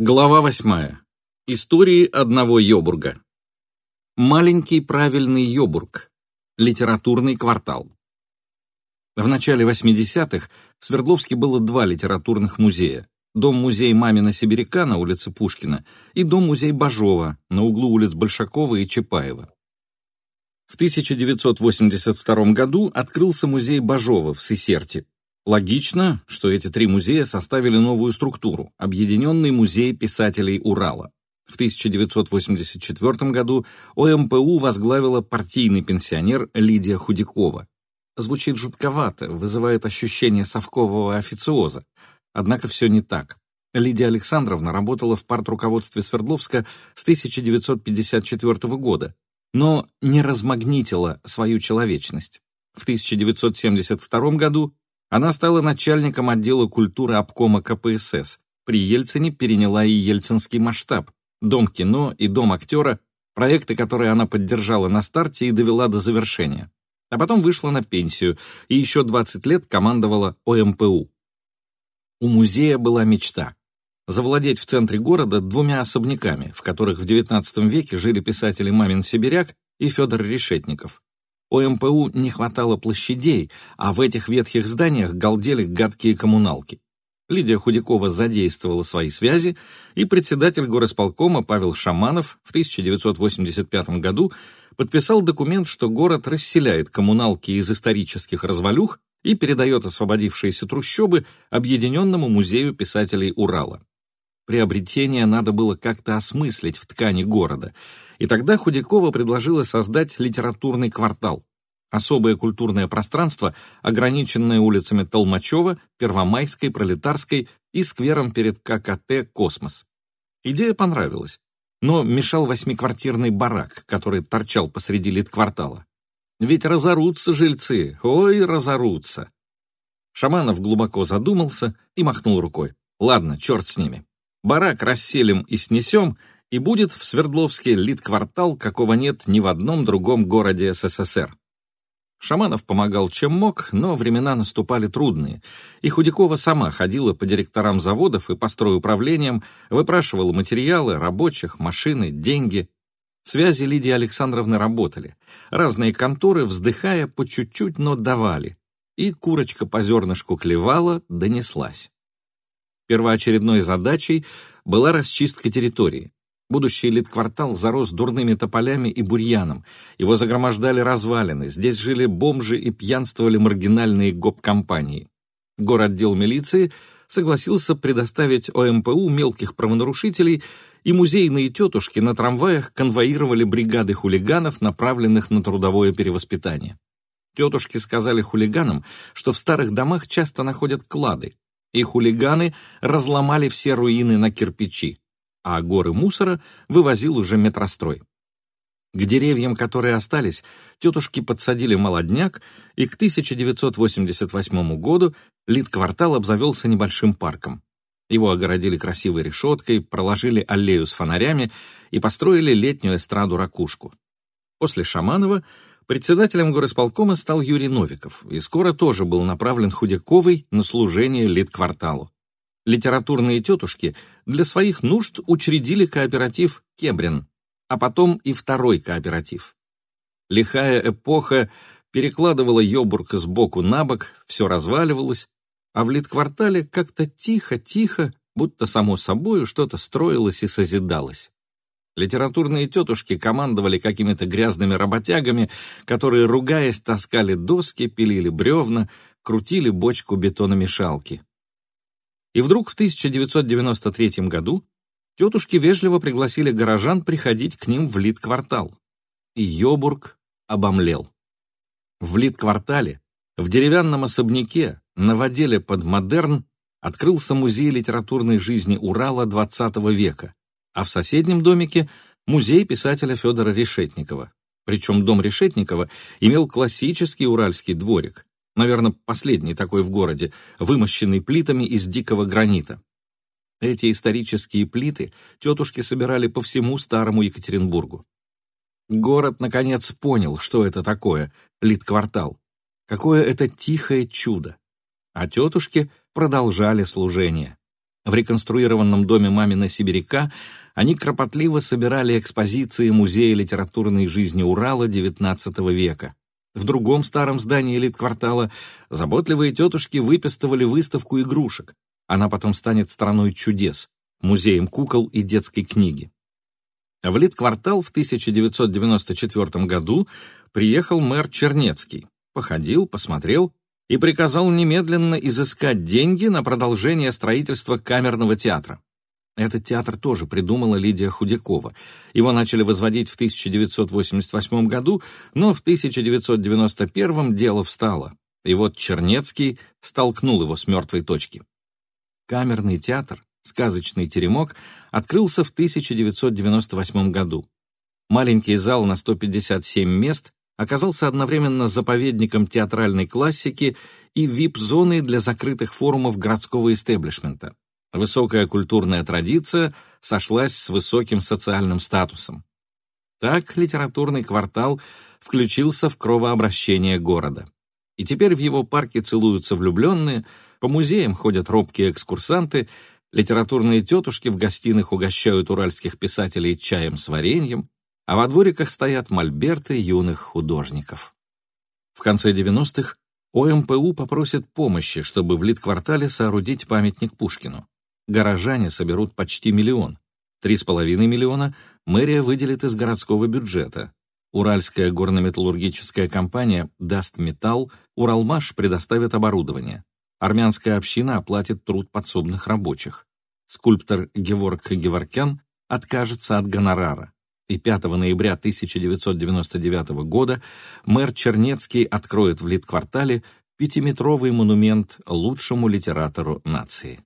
Глава восьмая. Истории одного Йобурга. Маленький правильный Йобург. Литературный квартал. В начале 80-х в Свердловске было два литературных музея. Дом-музей Мамина Сибиряка на улице Пушкина и дом-музей Бажова на углу улиц Большакова и Чапаева. В 1982 году открылся музей Бажова в Сесерте, Логично, что эти три музея составили новую структуру – Объединенный музей писателей Урала. В 1984 году ОМПУ возглавила партийный пенсионер Лидия Худякова. Звучит жутковато, вызывает ощущение совкового официоза. Однако все не так. Лидия Александровна работала в партруководстве Свердловска с 1954 года, но не размагнитила свою человечность. В 1972 году она стала начальником отдела культуры обкома КПСС. При Ельцине переняла и ельцинский масштаб. Дом кино и Дом актера, проекты, которые она поддержала на старте и довела до завершения. А потом вышла на пенсию и еще 20 лет командовала ОМПУ. У музея была мечта – завладеть в центре города двумя особняками, в которых в XIX веке жили писатели Мамин Сибиряк и Федор Решетников. ОМПУ не хватало площадей, а в этих ветхих зданиях галдели гадкие коммуналки. Лидия Худякова задействовала свои связи, и председатель горосполкома Павел Шаманов в 1985 году подписал документ, что город расселяет коммуналки из исторических развалюх и передает освободившиеся трущобы Объединенному музею писателей Урала. Приобретение надо было как-то осмыслить в ткани города, и тогда Худякова предложила создать литературный квартал, особое культурное пространство, ограниченное улицами Толмачева, Первомайской, Пролетарской и сквером перед ККТ «Космос». Идея понравилась, но мешал восьмиквартирный барак, который торчал посреди литквартала. Ведь разорутся жильцы, ой, разорутся. Шаманов глубоко задумался и махнул рукой. Ладно, черт с ними. Барак расселим и снесем, и будет в Свердловске лид-квартал, какого нет ни в одном другом городе СССР. Шаманов помогал чем мог, но времена наступали трудные, и Худякова сама ходила по директорам заводов и по стройуправлениям, выпрашивала материалы, рабочих, машины, деньги. Связи Лидии Александровны работали. Разные конторы, вздыхая, по чуть-чуть, но давали. И курочка по зернышку клевала, донеслась. Первоочередной задачей была расчистка территории. Будущий литквартал зарос дурными тополями и бурьяном. Его загромождали развалины. Здесь жили бомжи и пьянствовали маргинальные гоп-компании. Городдел милиции согласился предоставить ОМПУ мелких правонарушителей, и музейные тетушки на трамваях конвоировали бригады хулиганов, направленных на трудовое перевоспитание. Тетушки сказали хулиганам, что в старых домах часто находят клады, и хулиганы разломали все руины на кирпичи, а горы мусора вывозил уже метрострой. К деревьям, которые остались, тетушки подсадили молодняк, и к 1988 году Лид-квартал обзавелся небольшим парком. Его огородили красивой решеткой, проложили аллею с фонарями и построили летнюю эстраду-ракушку. После Шаманова Председателем горосполкома стал Юрий Новиков и скоро тоже был направлен Худяковой на служение литкварталу. Литературные тетушки для своих нужд учредили кооператив «Кебрин», а потом и второй кооператив. Лихая эпоха перекладывала Йобург с боку на бок, все разваливалось, а в литквартале как-то тихо-тихо, будто само собою что-то строилось и созидалось. Литературные тетушки командовали какими-то грязными работягами, которые, ругаясь, таскали доски, пилили бревна, крутили бочку бетономешалки. И вдруг в 1993 году тетушки вежливо пригласили горожан приходить к ним в Лит-квартал. И Ёбург обомлел. В Лит-квартале, в деревянном особняке, новоделе под модерн, открылся музей литературной жизни Урала XX века, а в соседнем домике – музей писателя Федора Решетникова. Причем дом Решетникова имел классический уральский дворик, наверное, последний такой в городе, вымощенный плитами из дикого гранита. Эти исторические плиты тетушки собирали по всему старому Екатеринбургу. Город, наконец, понял, что это такое Литквартал. Какое это тихое чудо. А тетушки продолжали служение. В реконструированном доме мамина сибиряка они кропотливо собирали экспозиции Музея литературной жизни Урала XIX века. В другом старом здании элит-квартала заботливые тетушки выпистывали выставку игрушек. Она потом станет страной чудес, музеем кукол и детской книги. В Литквартал в 1994 году приехал мэр Чернецкий, походил, посмотрел и приказал немедленно изыскать деньги на продолжение строительства камерного театра. Этот театр тоже придумала Лидия Худякова. Его начали возводить в 1988 году, но в 1991 дело встало. И вот Чернецкий столкнул его с мертвой точки. Камерный театр сказочный теремок, открылся в 1998 году. Маленький зал на 157 мест оказался одновременно заповедником театральной классики и вип-зоной для закрытых форумов городского истеблишмента. Высокая культурная традиция сошлась с высоким социальным статусом. Так литературный квартал включился в кровообращение города. И теперь в его парке целуются влюбленные, по музеям ходят робкие экскурсанты, Литературные тетушки в гостиных угощают уральских писателей чаем с вареньем, а во двориках стоят мольберты юных художников. В конце 90-х ОМПУ попросит помощи, чтобы в Литквартале соорудить памятник Пушкину. Горожане соберут почти миллион. Три с половиной миллиона мэрия выделит из городского бюджета. Уральская горно-металлургическая компания даст металл, Уралмаш предоставит оборудование. Армянская община оплатит труд подсобных рабочих. Скульптор Геворг Геворкян откажется от гонорара. И 5 ноября 1999 года мэр Чернецкий откроет в Литквартале пятиметровый монумент лучшему литератору нации.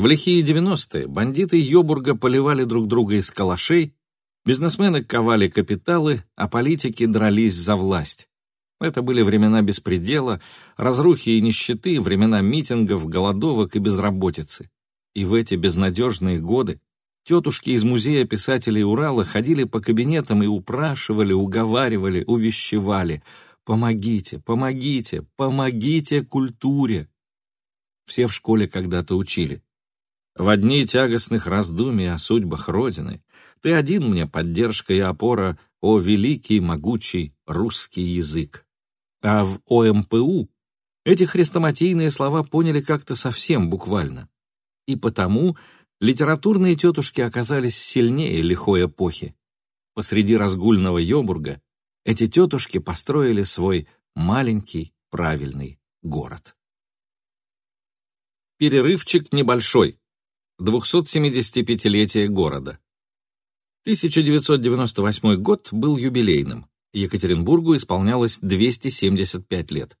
В лихие 90-е бандиты Йобурга поливали друг друга из калашей, бизнесмены ковали капиталы, а политики дрались за власть. Это были времена беспредела, разрухи и нищеты, времена митингов, голодовок и безработицы. И в эти безнадежные годы тетушки из музея писателей Урала ходили по кабинетам и упрашивали, уговаривали, увещевали. «Помогите, помогите, помогите культуре!» Все в школе когда-то учили. В дни тягостных раздумий о судьбах Родины ты один мне поддержка и опора, о великий, могучий русский язык. А в ОМПУ эти хрестоматийные слова поняли как-то совсем буквально. И потому литературные тетушки оказались сильнее лихой эпохи. Посреди разгульного Йобурга эти тетушки построили свой маленький правильный город. Перерывчик небольшой. 275-летие города. 1998 год был юбилейным. Екатеринбургу исполнялось 275 лет.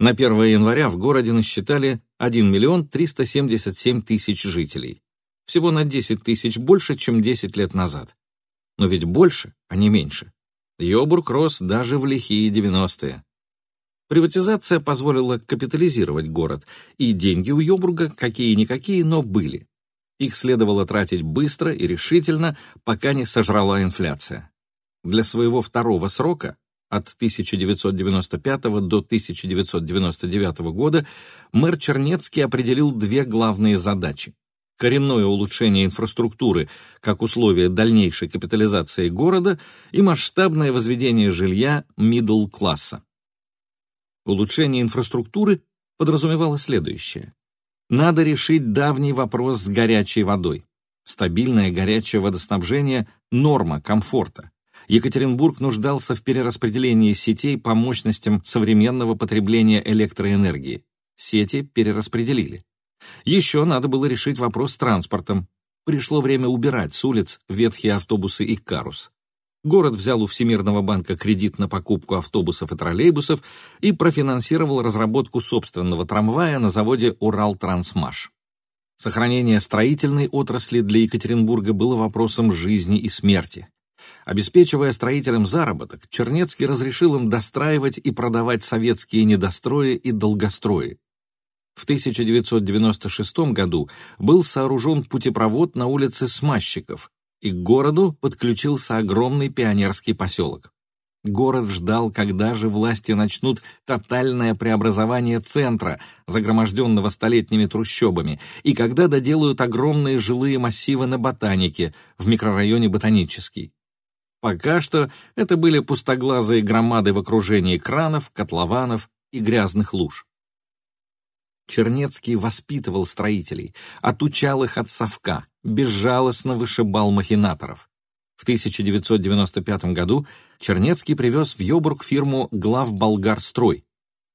На 1 января в городе насчитали 1 миллион 377 тысяч жителей. Всего на 10 тысяч больше, чем 10 лет назад. Но ведь больше, а не меньше. Йобург рос даже в лихие 90-е. Приватизация позволила капитализировать город, и деньги у Йобурга какие-никакие, но были. Их следовало тратить быстро и решительно, пока не сожрала инфляция. Для своего второго срока, от 1995 до 1999 года, мэр Чернецкий определил две главные задачи. Коренное улучшение инфраструктуры как условие дальнейшей капитализации города и масштабное возведение жилья мидл-класса. Улучшение инфраструктуры подразумевало следующее. Надо решить давний вопрос с горячей водой. Стабильное горячее водоснабжение – норма комфорта. Екатеринбург нуждался в перераспределении сетей по мощностям современного потребления электроэнергии. Сети перераспределили. Еще надо было решить вопрос с транспортом. Пришло время убирать с улиц ветхие автобусы и карус. Город взял у Всемирного банка кредит на покупку автобусов и троллейбусов и профинансировал разработку собственного трамвая на заводе «Уралтрансмаш». Сохранение строительной отрасли для Екатеринбурга было вопросом жизни и смерти. Обеспечивая строителям заработок, Чернецкий разрешил им достраивать и продавать советские недострои и долгострои. В 1996 году был сооружен путепровод на улице Смащиков, и к городу подключился огромный пионерский поселок. Город ждал, когда же власти начнут тотальное преобразование центра, загроможденного столетними трущобами, и когда доделают огромные жилые массивы на Ботанике, в микрорайоне Ботанический. Пока что это были пустоглазые громады в окружении кранов, котлованов и грязных луж. Чернецкий воспитывал строителей, отучал их от совка, безжалостно вышибал махинаторов. В 1995 году Чернецкий привез в Йобург фирму «Главболгарстрой»,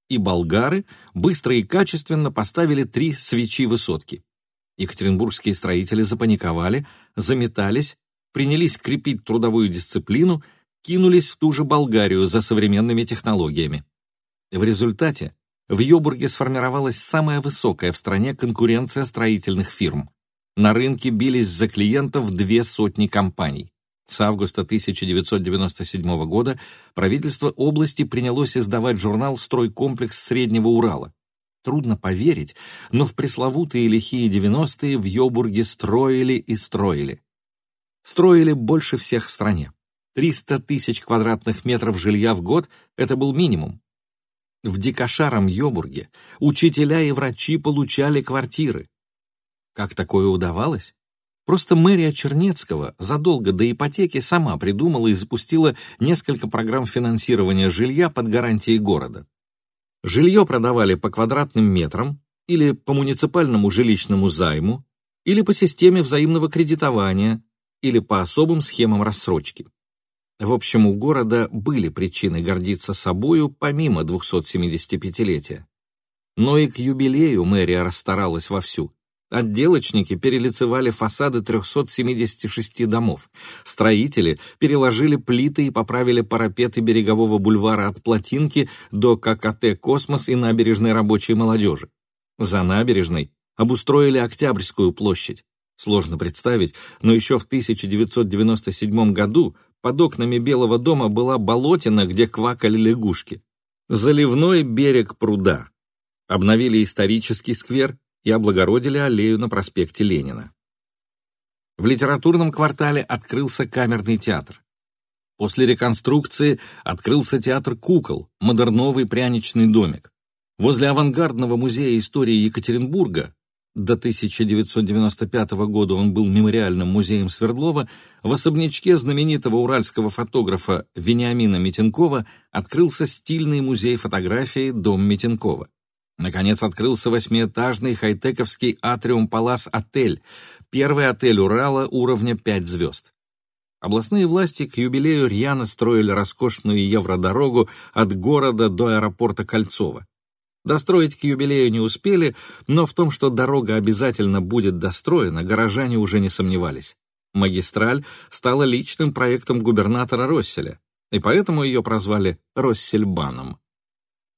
и болгары быстро и качественно поставили три свечи высотки. Екатеринбургские строители запаниковали, заметались, принялись крепить трудовую дисциплину, кинулись в ту же Болгарию за современными технологиями. В результате в Йобурге сформировалась самая высокая в стране конкуренция строительных фирм. На рынке бились за клиентов две сотни компаний. С августа 1997 года правительство области принялось издавать журнал «Стройкомплекс Среднего Урала». Трудно поверить, но в пресловутые лихие 90-е в Йобурге строили и строили. Строили больше всех в стране. 300 тысяч квадратных метров жилья в год – это был минимум. В дикошаром Йобурге учителя и врачи получали квартиры. Как такое удавалось? Просто мэрия Чернецкого задолго до ипотеки сама придумала и запустила несколько программ финансирования жилья под гарантией города. Жилье продавали по квадратным метрам или по муниципальному жилищному займу, или по системе взаимного кредитования, или по особым схемам рассрочки. В общем, у города были причины гордиться собою помимо 275-летия. Но и к юбилею мэрия расстаралась вовсю. Отделочники перелицевали фасады 376 домов. Строители переложили плиты и поправили парапеты берегового бульвара от Плотинки до ККТ «Космос» и набережной рабочей молодежи. За набережной обустроили Октябрьскую площадь. Сложно представить, но еще в 1997 году под окнами Белого дома была болотина, где квакали лягушки. Заливной берег пруда. Обновили исторический сквер, и облагородили аллею на проспекте Ленина. В литературном квартале открылся камерный театр. После реконструкции открылся театр кукол, модерновый пряничный домик. Возле авангардного музея истории Екатеринбурга до 1995 года он был мемориальным музеем Свердлова, в особнячке знаменитого уральского фотографа Вениамина Митенкова открылся стильный музей фотографии «Дом Митенкова». Наконец открылся восьмиэтажный хай-тековский Атриум Палас отель, первый отель Урала уровня 5 звезд. Областные власти к юбилею рьяно строили роскошную евродорогу от города до аэропорта Кольцова. Достроить к юбилею не успели, но в том, что дорога обязательно будет достроена, горожане уже не сомневались. Магистраль стала личным проектом губернатора Росселя, и поэтому ее прозвали Россельбаном.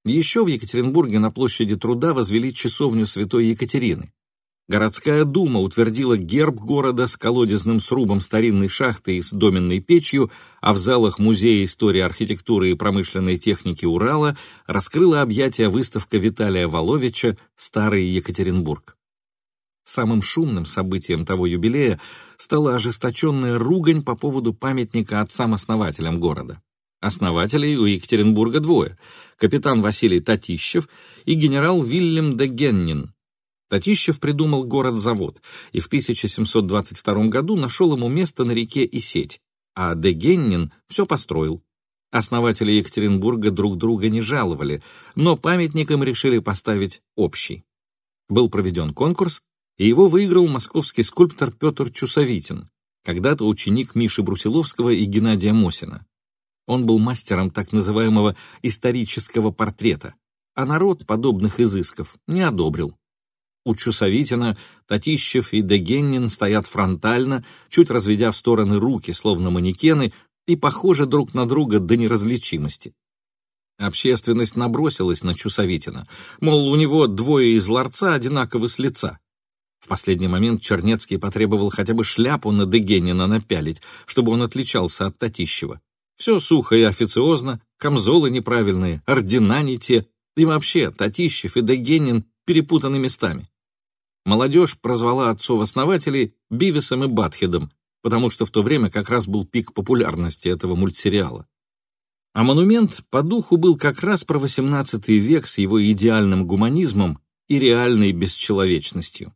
Еще в Екатеринбурге на площади труда возвели часовню святой Екатерины. Городская дума утвердила герб города с колодезным срубом старинной шахты и с доменной печью, а в залах Музея истории архитектуры и промышленной техники Урала раскрыла объятия выставка Виталия Воловича «Старый Екатеринбург». Самым шумным событием того юбилея стала ожесточенная ругань по поводу памятника отцам-основателям города. Основателей у Екатеринбурга двое – капитан Василий Татищев и генерал Вильям де Геннин. Татищев придумал город-завод и в 1722 году нашел ему место на реке Исеть, а де Геннин все построил. Основатели Екатеринбурга друг друга не жаловали, но памятником решили поставить общий. Был проведен конкурс, и его выиграл московский скульптор Петр Чусовитин, когда-то ученик Миши Брусиловского и Геннадия Мосина. Он был мастером так называемого исторического портрета, а народ подобных изысков не одобрил. У Чусовитина Татищев и Дегеннин стоят фронтально, чуть разведя в стороны руки, словно манекены, и похожи друг на друга до неразличимости. Общественность набросилась на Чусовитина, мол, у него двое из ларца одинаковы с лица. В последний момент Чернецкий потребовал хотя бы шляпу на Дегенина напялить, чтобы он отличался от Татищева. Все сухо и официозно, камзолы неправильные, ордена не те, и вообще Татищев и Дегенин перепутаны местами. Молодежь прозвала отцов-основателей Бивисом и Батхедом, потому что в то время как раз был пик популярности этого мультсериала. А монумент по духу был как раз про XVIII век с его идеальным гуманизмом и реальной бесчеловечностью.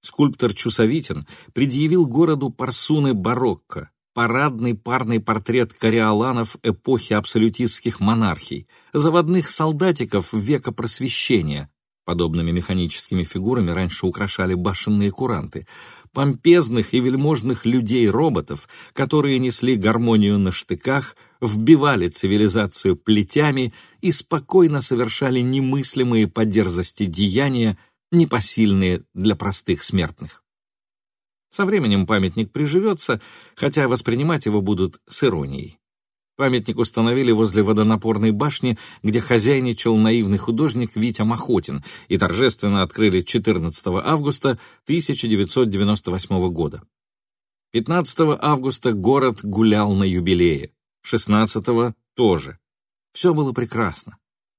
Скульптор Чусовитин предъявил городу парсуны барокко, парадный парный портрет кориоланов эпохи абсолютистских монархий, заводных солдатиков века просвещения, подобными механическими фигурами раньше украшали башенные куранты, помпезных и вельможных людей-роботов, которые несли гармонию на штыках, вбивали цивилизацию плетями и спокойно совершали немыслимые по дерзости деяния, непосильные для простых смертных. Со временем памятник приживется, хотя воспринимать его будут с иронией. Памятник установили возле водонапорной башни, где хозяйничал наивный художник Витя Махотин, и торжественно открыли 14 августа 1998 года. 15 августа город гулял на юбилее, 16 тоже. Все было прекрасно.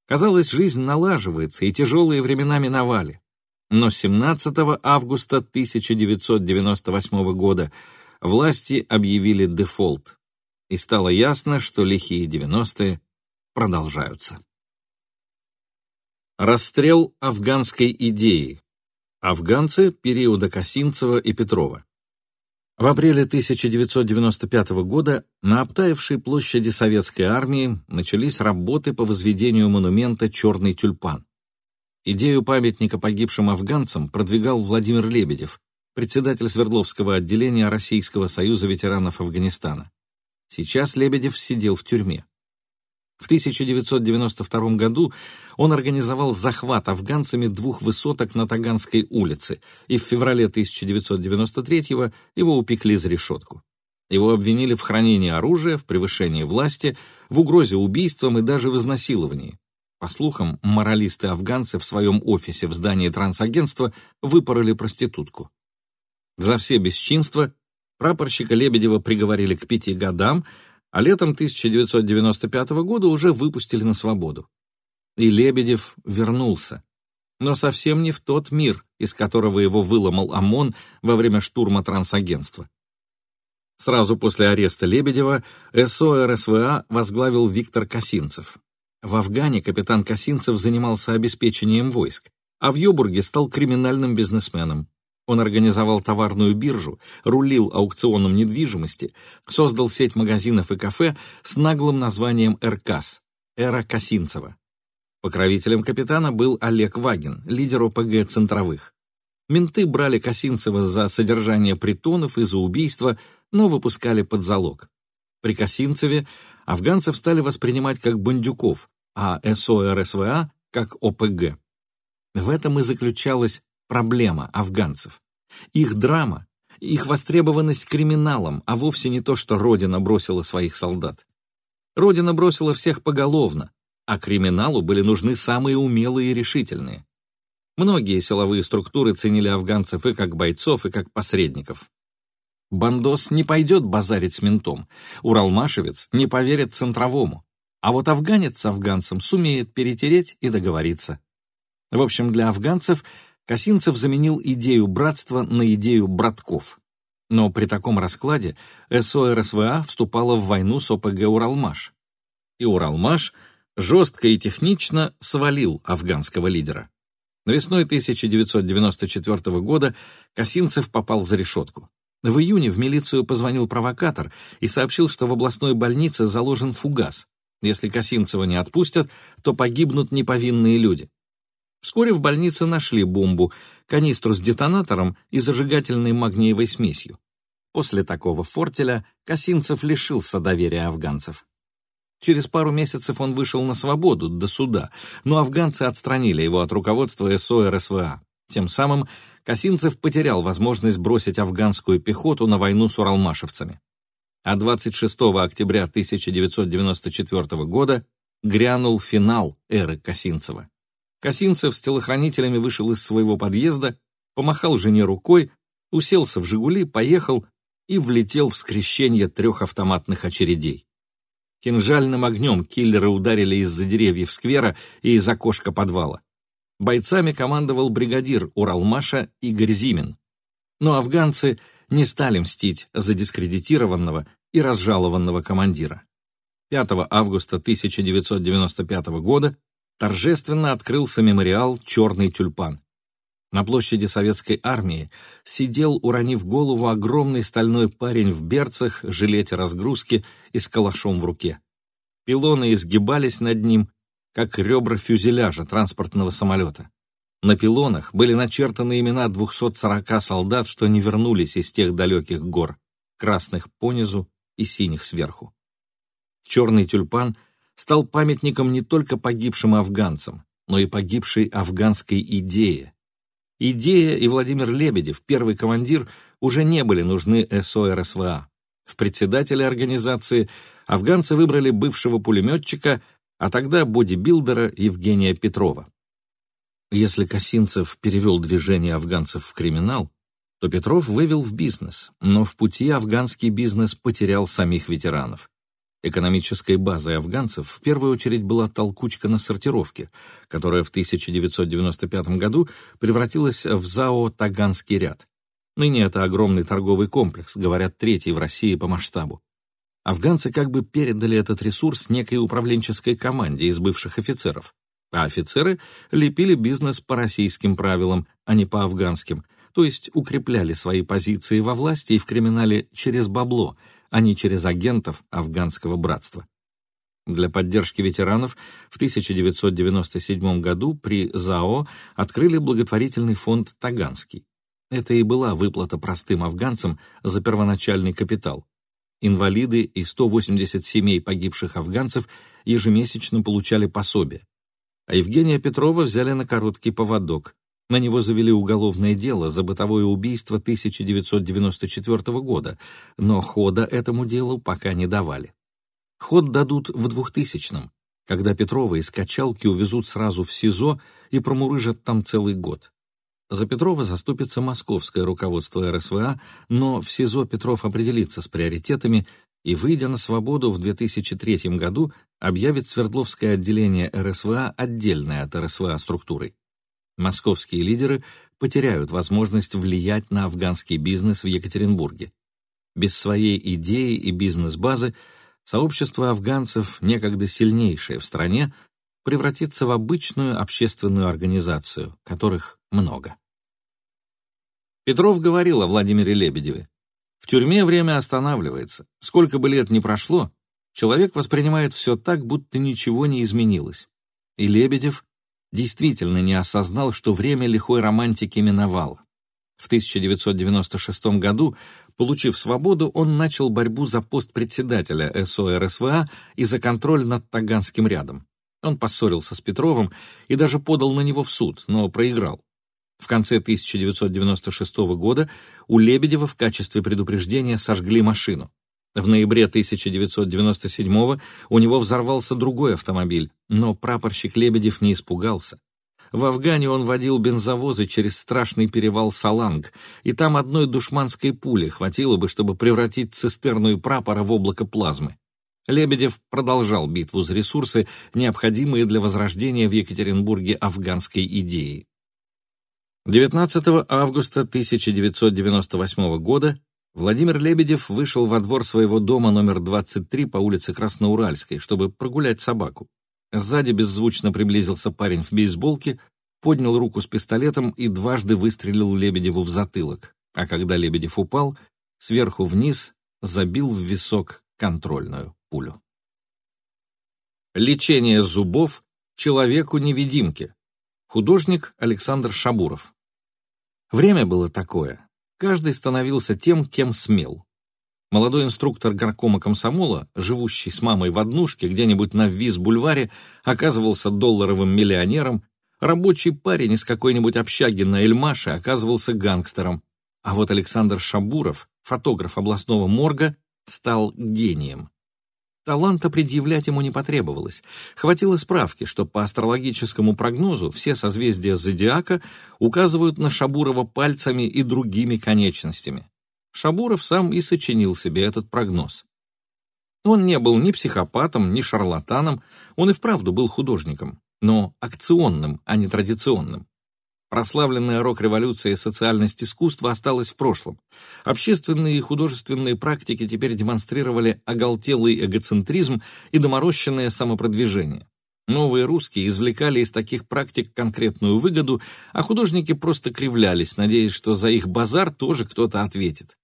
Казалось, жизнь налаживается, и тяжелые времена миновали но 17 августа 1998 года власти объявили дефолт, и стало ясно, что лихие 90-е продолжаются. Расстрел афганской идеи. Афганцы периода Косинцева и Петрова. В апреле 1995 года на обтаявшей площади Советской армии начались работы по возведению монумента «Черный тюльпан». Идею памятника погибшим афганцам продвигал Владимир Лебедев, председатель Свердловского отделения Российского союза ветеранов Афганистана. Сейчас Лебедев сидел в тюрьме. В 1992 году он организовал захват афганцами двух высоток на Таганской улице, и в феврале 1993 его упекли за решетку. Его обвинили в хранении оружия, в превышении власти, в угрозе убийством и даже в изнасиловании. По слухам, моралисты-афганцы в своем офисе в здании трансагентства выпороли проститутку. За все бесчинства прапорщика Лебедева приговорили к пяти годам, а летом 1995 года уже выпустили на свободу. И Лебедев вернулся. Но совсем не в тот мир, из которого его выломал ОМОН во время штурма трансагентства. Сразу после ареста Лебедева СО РСВА возглавил Виктор Косинцев, в Афгане капитан Косинцев занимался обеспечением войск, а в Йобурге стал криминальным бизнесменом. Он организовал товарную биржу, рулил аукционом недвижимости, создал сеть магазинов и кафе с наглым названием «РКАС» — «Эра Косинцева». Покровителем капитана был Олег Вагин, лидер ОПГ «Центровых». Менты брали Косинцева за содержание притонов и за убийство, но выпускали под залог. При Косинцеве афганцев стали воспринимать как бандюков, а СОРСВА как ОПГ. В этом и заключалась проблема афганцев. Их драма, их востребованность криминалом, а вовсе не то, что Родина бросила своих солдат. Родина бросила всех поголовно, а криминалу были нужны самые умелые и решительные. Многие силовые структуры ценили афганцев и как бойцов, и как посредников. Бандос не пойдет базарить с ментом, уралмашевец не поверит центровому, а вот афганец с афганцем сумеет перетереть и договориться. В общем, для афганцев Косинцев заменил идею братства на идею братков. Но при таком раскладе СО РСВА вступала в войну с ОПГ «Уралмаш». И «Уралмаш» жестко и технично свалил афганского лидера. Весной 1994 года Косинцев попал за решетку. В июне в милицию позвонил провокатор и сообщил, что в областной больнице заложен фугас. Если Косинцева не отпустят, то погибнут неповинные люди. Вскоре в больнице нашли бомбу, канистру с детонатором и зажигательной магниевой смесью. После такого фортеля Косинцев лишился доверия афганцев. Через пару месяцев он вышел на свободу до суда, но афганцы отстранили его от руководства СО РСВА. Тем самым Косинцев потерял возможность бросить афганскую пехоту на войну с уралмашевцами. А 26 октября 1994 года грянул финал эры Косинцева. Косинцев с телохранителями вышел из своего подъезда, помахал жене рукой, уселся в «Жигули», поехал и влетел в скрещение трех автоматных очередей. Кинжальным огнем киллеры ударили из-за деревьев сквера и из окошка подвала. Бойцами командовал бригадир Уралмаша Игорь Зимин. Но афганцы не стали мстить за дискредитированного и разжалованного командира. 5 августа 1995 года торжественно открылся мемориал «Черный тюльпан». На площади Советской армии сидел, уронив голову, огромный стальной парень в берцах, жилете разгрузки и с калашом в руке. Пилоны изгибались над ним, как ребра фюзеляжа транспортного самолета. На пилонах были начертаны имена 240 солдат, что не вернулись из тех далеких гор, красных понизу и синих сверху. Черный тюльпан стал памятником не только погибшим афганцам, но и погибшей афганской идее. Идея и Владимир Лебедев, первый командир, уже не были нужны СО РСВА. В председателя организации афганцы выбрали бывшего пулеметчика, а тогда бодибилдера Евгения Петрова. Если Косинцев перевел движение афганцев в криминал, то Петров вывел в бизнес, но в пути афганский бизнес потерял самих ветеранов. Экономической базой афганцев в первую очередь была толкучка на сортировке, которая в 1995 году превратилась в ЗАО «Таганский ряд». Ныне это огромный торговый комплекс, говорят, третий в России по масштабу. Афганцы как бы передали этот ресурс некой управленческой команде из бывших офицеров, а офицеры лепили бизнес по российским правилам, а не по афганским, то есть укрепляли свои позиции во власти и в криминале через бабло – а не через агентов афганского братства. Для поддержки ветеранов в 1997 году при ЗАО открыли благотворительный фонд «Таганский». Это и была выплата простым афганцам за первоначальный капитал. Инвалиды и 180 семей погибших афганцев ежемесячно получали пособие. А Евгения Петрова взяли на короткий поводок. На него завели уголовное дело за бытовое убийство 1994 года, но хода этому делу пока не давали. Ход дадут в 2000-м, когда Петрова из качалки увезут сразу в СИЗО и промурыжат там целый год. За Петрова заступится московское руководство РСВА, но в СИЗО Петров определится с приоритетами и, выйдя на свободу в 2003 году, объявит Свердловское отделение РСВА отдельной от РСВА структурой. Московские лидеры потеряют возможность влиять на афганский бизнес в Екатеринбурге. Без своей идеи и бизнес-базы сообщество афганцев, некогда сильнейшее в стране, превратится в обычную общественную организацию, которых много. Петров говорил о Владимире Лебедеве. В тюрьме время останавливается. Сколько бы лет ни прошло, человек воспринимает все так, будто ничего не изменилось. И Лебедев действительно не осознал, что время лихой романтики миновало. В 1996 году, получив свободу, он начал борьбу за пост председателя СО РСВА и за контроль над Таганским рядом. Он поссорился с Петровым и даже подал на него в суд, но проиграл. В конце 1996 года у Лебедева в качестве предупреждения сожгли машину. В ноябре 1997 у него взорвался другой автомобиль, но прапорщик Лебедев не испугался. В Афгане он водил бензовозы через страшный перевал Саланг, и там одной душманской пули хватило бы, чтобы превратить цистерну и прапора в облако плазмы. Лебедев продолжал битву за ресурсы, необходимые для возрождения в Екатеринбурге афганской идеи. 19 августа 1998 года Владимир Лебедев вышел во двор своего дома номер 23 по улице Красноуральской, чтобы прогулять собаку. Сзади беззвучно приблизился парень в бейсболке, поднял руку с пистолетом и дважды выстрелил Лебедеву в затылок, а когда Лебедев упал, сверху вниз забил в висок контрольную пулю. Лечение зубов человеку-невидимке. Художник Александр Шабуров. Время было такое. Каждый становился тем, кем смел. Молодой инструктор горкома комсомола, живущий с мамой в однушке где-нибудь на Виз-бульваре, оказывался долларовым миллионером, рабочий парень из какой-нибудь общаги на Эльмаше оказывался гангстером, а вот Александр Шабуров, фотограф областного морга, стал гением. Таланта предъявлять ему не потребовалось. Хватило справки, что по астрологическому прогнозу все созвездия зодиака указывают на Шабурова пальцами и другими конечностями. Шабуров сам и сочинил себе этот прогноз. Он не был ни психопатом, ни шарлатаном, он и вправду был художником, но акционным, а не традиционным. Прославленная рок-революция и социальность искусства осталась в прошлом. Общественные и художественные практики теперь демонстрировали оголтелый эгоцентризм и доморощенное самопродвижение. Новые русские извлекали из таких практик конкретную выгоду, а художники просто кривлялись, надеясь, что за их базар тоже кто-то ответит.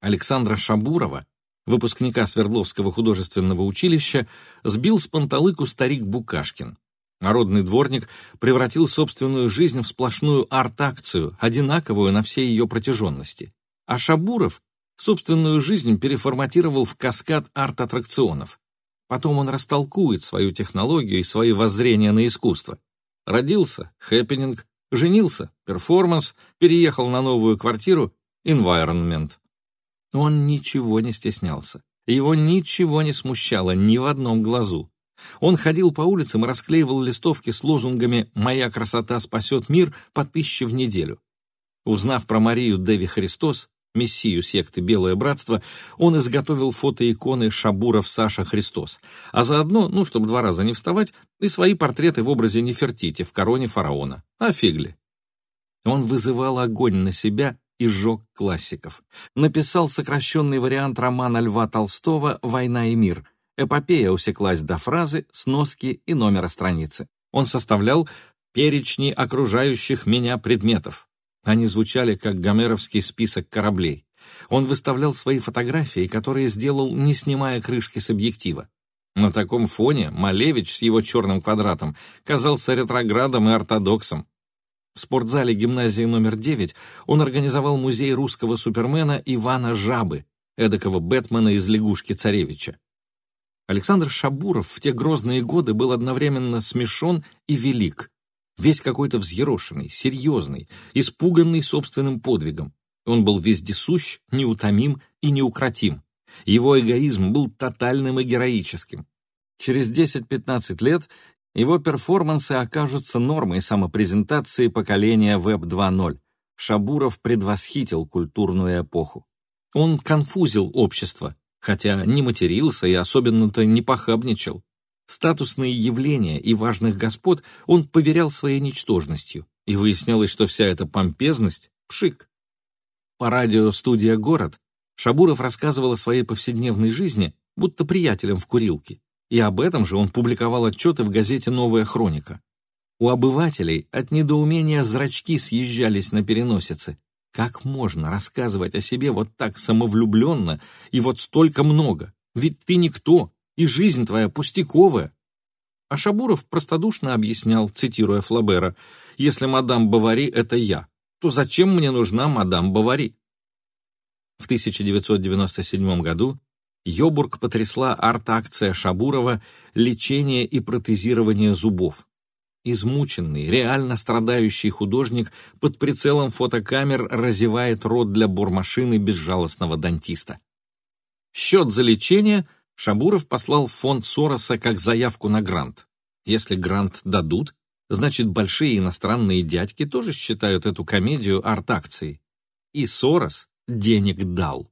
Александра Шабурова, выпускника Свердловского художественного училища, сбил с панталыку старик Букашкин. Народный дворник превратил собственную жизнь в сплошную арт-акцию, одинаковую на всей ее протяженности. А Шабуров собственную жизнь переформатировал в каскад арт-аттракционов. Потом он растолкует свою технологию и свои воззрения на искусство. Родился — хэппенинг, женился — перформанс, переехал на новую квартиру — environment. Он ничего не стеснялся. Его ничего не смущало ни в одном глазу. Он ходил по улицам и расклеивал листовки с лозунгами «Моя красота спасет мир» по тысяче в неделю. Узнав про Марию Деви Христос, мессию секты Белое Братство, он изготовил фотоиконы Шабуров Саша Христос, а заодно, ну, чтобы два раза не вставать, и свои портреты в образе Нефертити в короне фараона. А фигли. Он вызывал огонь на себя и сжег классиков. Написал сокращенный вариант романа Льва Толстого «Война и мир», Эпопея усеклась до фразы, сноски и номера страницы. Он составлял перечни окружающих меня предметов. Они звучали как гомеровский список кораблей. Он выставлял свои фотографии, которые сделал, не снимая крышки с объектива. На таком фоне Малевич с его черным квадратом казался ретроградом и ортодоксом. В спортзале гимназии номер 9 он организовал музей русского супермена Ивана Жабы, эдакого Бэтмена из «Лягушки-царевича». Александр Шабуров в те грозные годы был одновременно смешон и велик. Весь какой-то взъерошенный, серьезный, испуганный собственным подвигом. Он был вездесущ, неутомим и неукротим. Его эгоизм был тотальным и героическим. Через 10-15 лет его перформансы окажутся нормой самопрезентации поколения Web 2.0. Шабуров предвосхитил культурную эпоху. Он конфузил общество, хотя не матерился и особенно-то не похабничал. Статусные явления и важных господ он поверял своей ничтожностью, и выяснялось, что вся эта помпезность — пшик. По радио «Студия «Город» Шабуров рассказывал о своей повседневной жизни, будто приятелем в курилке, и об этом же он публиковал отчеты в газете «Новая хроника». У обывателей от недоумения зрачки съезжались на переносице, как можно рассказывать о себе вот так самовлюбленно и вот столько много? Ведь ты никто, и жизнь твоя пустяковая. А Шабуров простодушно объяснял, цитируя Флабера, «Если мадам Бавари — это я, то зачем мне нужна мадам Бавари?» В 1997 году Йобург потрясла арт-акция Шабурова «Лечение и протезирование зубов». Измученный, реально страдающий художник под прицелом фотокамер разевает рот для бормашины безжалостного дантиста. Счет за лечение Шабуров послал в фонд Сороса как заявку на грант. Если грант дадут, значит большие иностранные дядьки тоже считают эту комедию арт-акцией. И Сорос денег дал.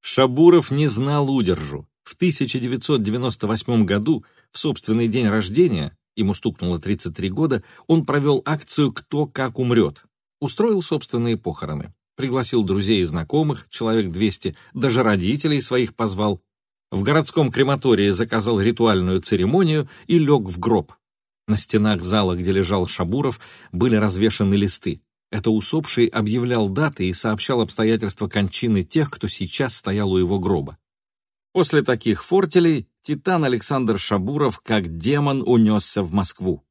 Шабуров не знал удержу. В 1998 году, в собственный день рождения, ему стукнуло 33 года, он провел акцию «Кто как умрет». Устроил собственные похороны. Пригласил друзей и знакомых, человек 200, даже родителей своих позвал. В городском крематории заказал ритуальную церемонию и лег в гроб. На стенах зала, где лежал Шабуров, были развешаны листы. Это усопший объявлял даты и сообщал обстоятельства кончины тех, кто сейчас стоял у его гроба. После таких фортелей Титан Александр Шабуров как демон унесся в Москву.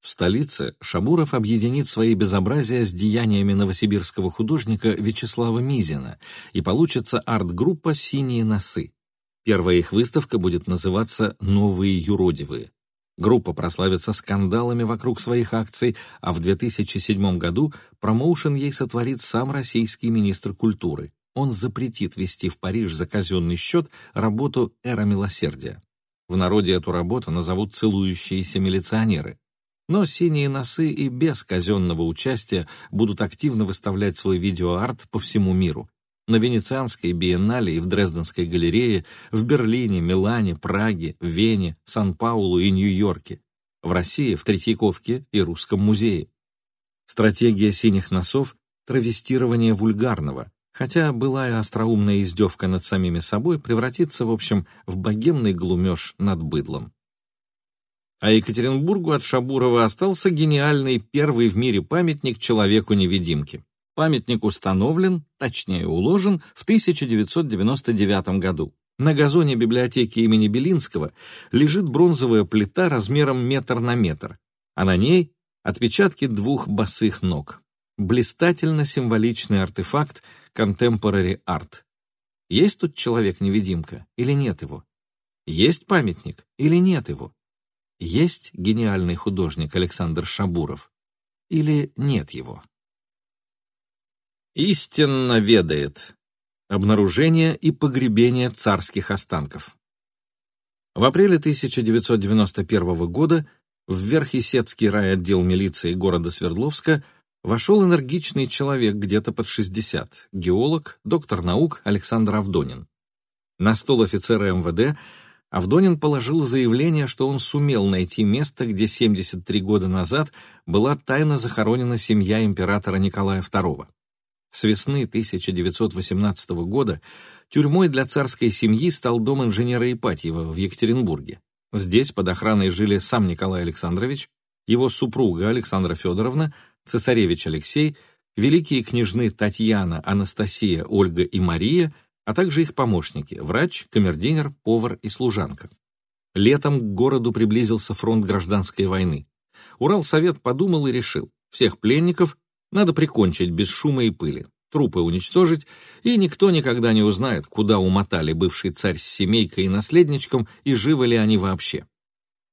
В столице Шабуров объединит свои безобразия с деяниями новосибирского художника Вячеслава Мизина, и получится арт-группа «Синие носы». Первая их выставка будет называться «Новые юродивые». Группа прославится скандалами вокруг своих акций, а в 2007 году промоушен ей сотворит сам российский министр культуры он запретит вести в Париж за казенный счет работу «Эра милосердия». В народе эту работу назовут «целующиеся милиционеры». Но синие носы и без казенного участия будут активно выставлять свой видеоарт по всему миру. На Венецианской биеннале и в Дрезденской галерее, в Берлине, Милане, Праге, Вене, Сан-Паулу и Нью-Йорке. В России, в Третьяковке и Русском музее. Стратегия синих носов — травестирование вульгарного, хотя былая остроумная издевка над самими собой превратится, в общем, в богемный глумеж над быдлом. А Екатеринбургу от Шабурова остался гениальный первый в мире памятник человеку-невидимке. Памятник установлен, точнее уложен, в 1999 году. На газоне библиотеки имени Белинского лежит бронзовая плита размером метр на метр, а на ней отпечатки двух босых ног. Блистательно символичный артефакт contemporary art. Есть тут человек-невидимка или нет его? Есть памятник или нет его? Есть гениальный художник Александр Шабуров или нет его? Истинно ведает. Обнаружение и погребение царских останков. В апреле 1991 года в Верхесецкий райотдел милиции города Свердловска вошел энергичный человек где-то под 60, геолог, доктор наук Александр Авдонин. На стол офицера МВД Авдонин положил заявление, что он сумел найти место, где 73 года назад была тайно захоронена семья императора Николая II. С весны 1918 года тюрьмой для царской семьи стал дом инженера Ипатьева в Екатеринбурге. Здесь под охраной жили сам Николай Александрович, его супруга Александра Федоровна, цесаревич Алексей, великие княжны Татьяна, Анастасия, Ольга и Мария, а также их помощники – врач, камердинер, повар и служанка. Летом к городу приблизился фронт гражданской войны. Уралсовет подумал и решил – всех пленников надо прикончить без шума и пыли, трупы уничтожить, и никто никогда не узнает, куда умотали бывший царь с семейкой и наследничком, и живы ли они вообще.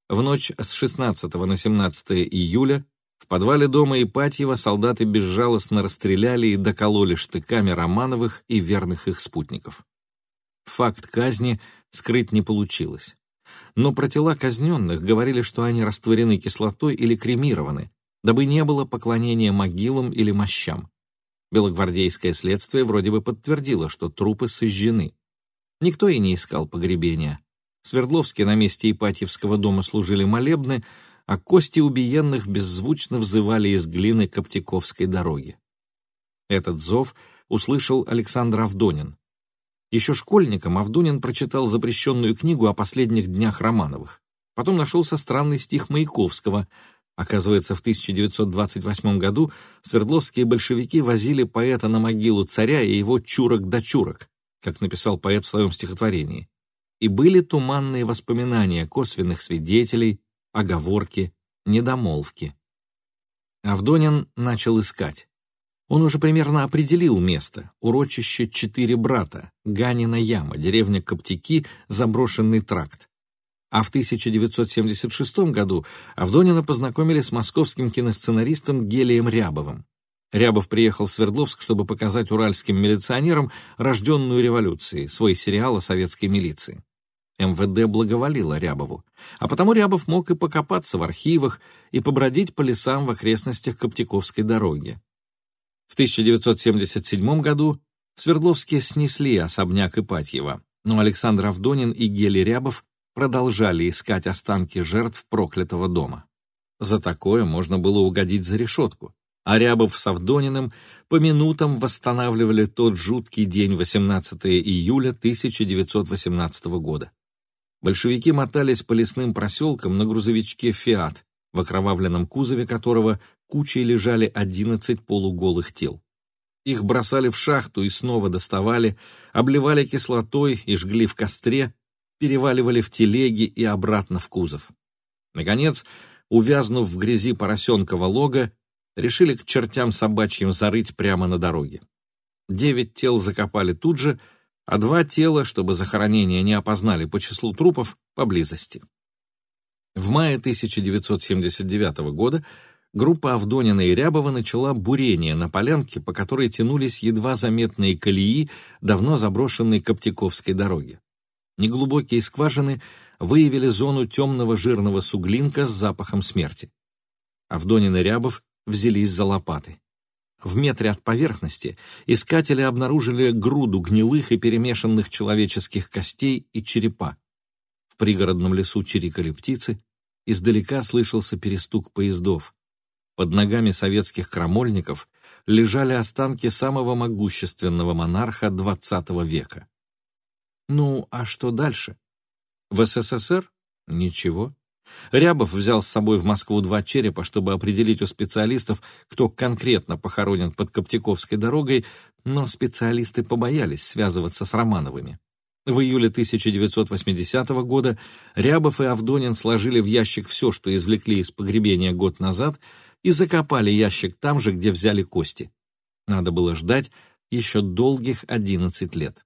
В ночь с 16 на 17 июля в подвале дома Ипатьева солдаты безжалостно расстреляли и докололи штыками Романовых и верных их спутников. Факт казни скрыть не получилось. Но про тела казненных говорили, что они растворены кислотой или кремированы, дабы не было поклонения могилам или мощам. Белогвардейское следствие вроде бы подтвердило, что трупы сожжены. Никто и не искал погребения. В Свердловске на месте Ипатьевского дома служили молебны, а кости убиенных беззвучно взывали из глины Коптяковской дороги. Этот зов услышал Александр Авдонин. Еще школьником Авдонин прочитал запрещенную книгу о последних днях Романовых. Потом нашелся странный стих Маяковского Оказывается, в 1928 году свердловские большевики возили поэта на могилу царя и его чурок-дочурок, как написал поэт в своем стихотворении. И были туманные воспоминания косвенных свидетелей, оговорки, недомолвки. Авдонин начал искать. Он уже примерно определил место. Урочище «Четыре брата», Ганина яма, деревня Коптяки, заброшенный тракт а в 1976 году Авдонина познакомили с московским киносценаристом Гелием Рябовым. Рябов приехал в Свердловск, чтобы показать уральским милиционерам «Рожденную революцией», свой сериал о советской милиции. МВД благоволило Рябову, а потому Рябов мог и покопаться в архивах, и побродить по лесам в окрестностях Коптяковской дороги. В 1977 году в Свердловске снесли особняк Ипатьева, но Александр Авдонин и Гели Рябов продолжали искать останки жертв проклятого дома. За такое можно было угодить за решетку. А Рябов с Авдониным по минутам восстанавливали тот жуткий день 18 июля 1918 года. Большевики мотались по лесным проселкам на грузовичке «Фиат», в окровавленном кузове которого кучей лежали 11 полуголых тел. Их бросали в шахту и снова доставали, обливали кислотой и жгли в костре, переваливали в телеги и обратно в кузов. Наконец, увязнув в грязи поросенкового лога, решили к чертям собачьим зарыть прямо на дороге. Девять тел закопали тут же, а два тела, чтобы захоронения не опознали по числу трупов, поблизости. В мае 1979 года группа Авдонина и Рябова начала бурение на полянке, по которой тянулись едва заметные колеи давно заброшенной Коптяковской дороги. Неглубокие скважины выявили зону темного жирного суглинка с запахом смерти. Авдонин и Рябов взялись за лопаты. В метре от поверхности искатели обнаружили груду гнилых и перемешанных человеческих костей и черепа. В пригородном лесу чирикали птицы, издалека слышался перестук поездов. Под ногами советских крамольников лежали останки самого могущественного монарха XX века. Ну, а что дальше? В СССР? Ничего. Рябов взял с собой в Москву два черепа, чтобы определить у специалистов, кто конкретно похоронен под Коптяковской дорогой, но специалисты побоялись связываться с Романовыми. В июле 1980 года Рябов и Авдонин сложили в ящик все, что извлекли из погребения год назад, и закопали ящик там же, где взяли кости. Надо было ждать еще долгих 11 лет.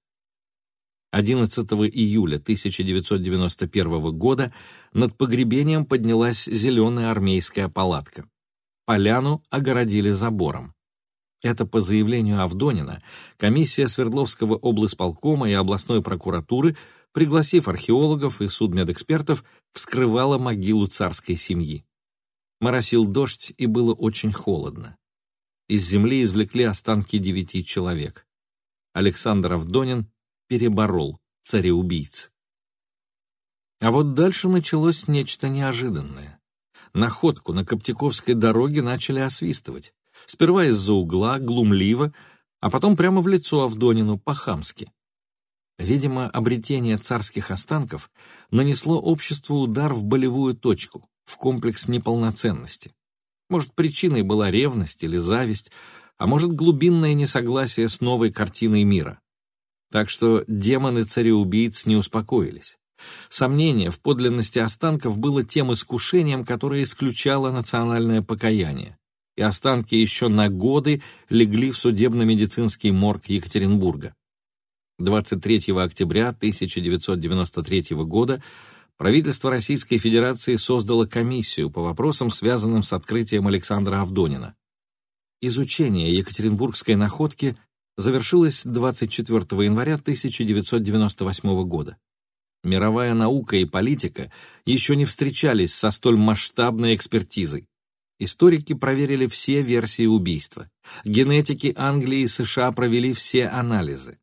11 июля 1991 года над погребением поднялась зеленая армейская палатка. Поляну огородили забором. Это по заявлению Авдонина комиссия Свердловского облсполкома и областной прокуратуры, пригласив археологов и судмедэкспертов, вскрывала могилу царской семьи. Моросил дождь, и было очень холодно. Из земли извлекли останки девяти человек. Александр Авдонин переборол цареубийц. А вот дальше началось нечто неожиданное. Находку на Коптяковской дороге начали освистывать. Сперва из-за угла, глумливо, а потом прямо в лицо Авдонину, по-хамски. Видимо, обретение царских останков нанесло обществу удар в болевую точку, в комплекс неполноценности. Может, причиной была ревность или зависть, а может, глубинное несогласие с новой картиной мира. Так что демоны цареубийц не успокоились. Сомнение в подлинности останков было тем искушением, которое исключало национальное покаяние, и останки еще на годы легли в судебно-медицинский морг Екатеринбурга. 23 октября 1993 года правительство Российской Федерации создало комиссию по вопросам, связанным с открытием Александра Авдонина. Изучение екатеринбургской находки завершилось 24 января 1998 года. Мировая наука и политика еще не встречались со столь масштабной экспертизой. Историки проверили все версии убийства. Генетики Англии и США провели все анализы.